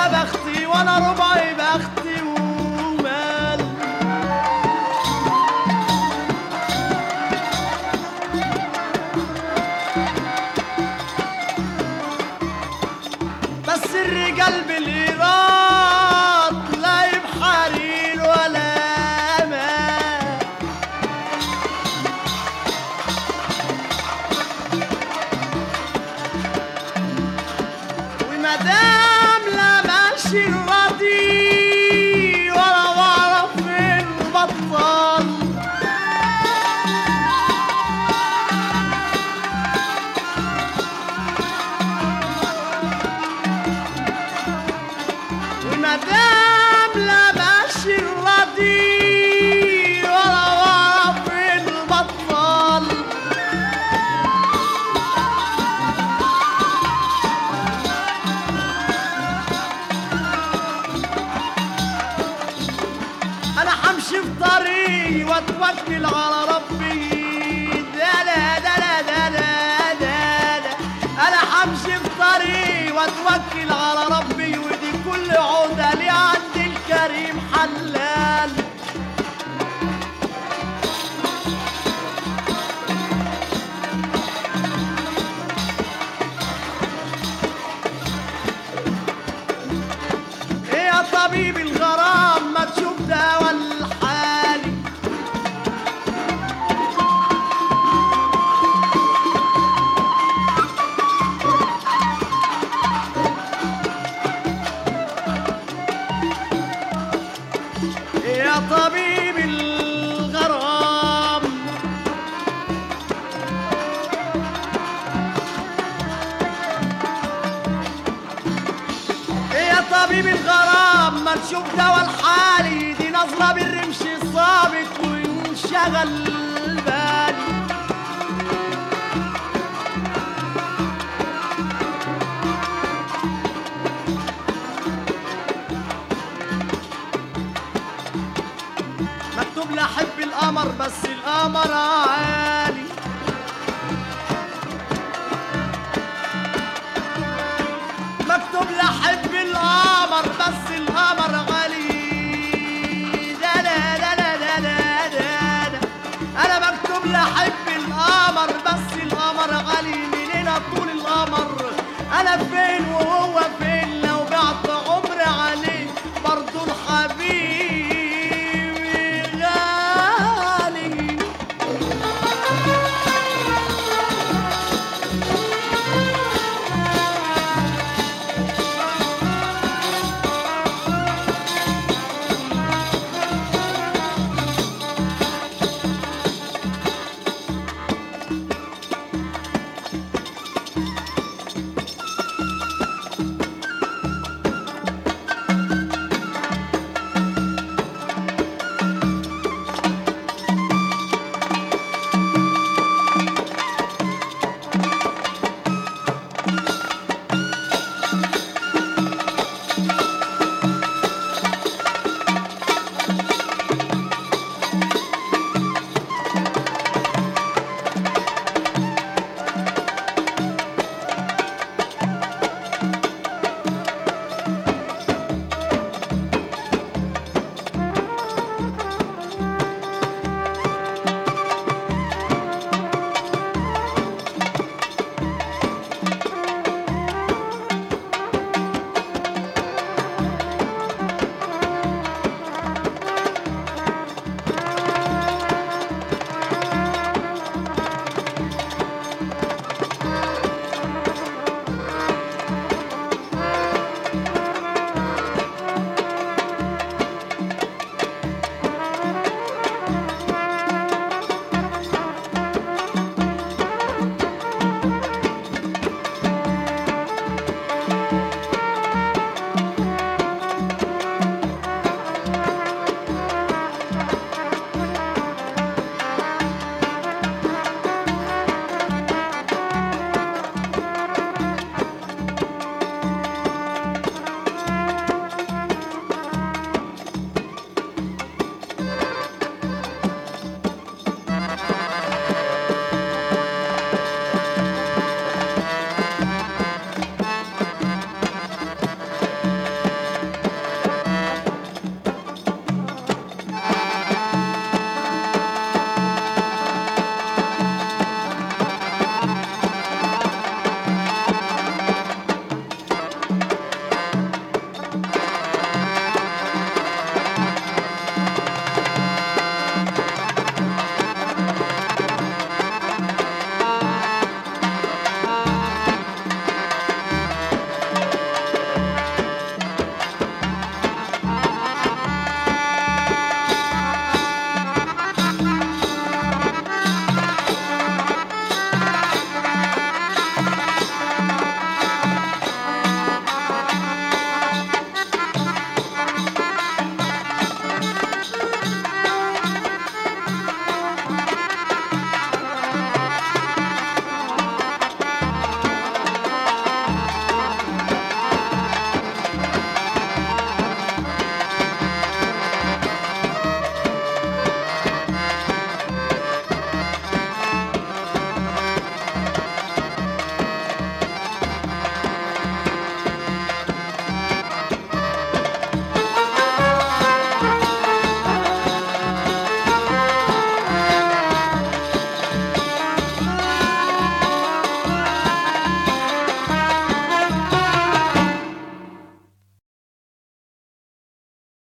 يا بختي ولا ربع بختي ومال. بس الرجال بالإيران طريقي واتوكل على ربي. لا لا لا ده لا أنا همشي في طريقي واتوكل على ربي ودي كل عودة لي عند الكريم حلال. إيه يا طبيب طبيب الغرام ما تشوف دوا الحالي دي نظرة بالرمش صابك وانشغل بالي. مكتوب لي احب القمر بس القمر على طول القمر. أنا فين وهو فين؟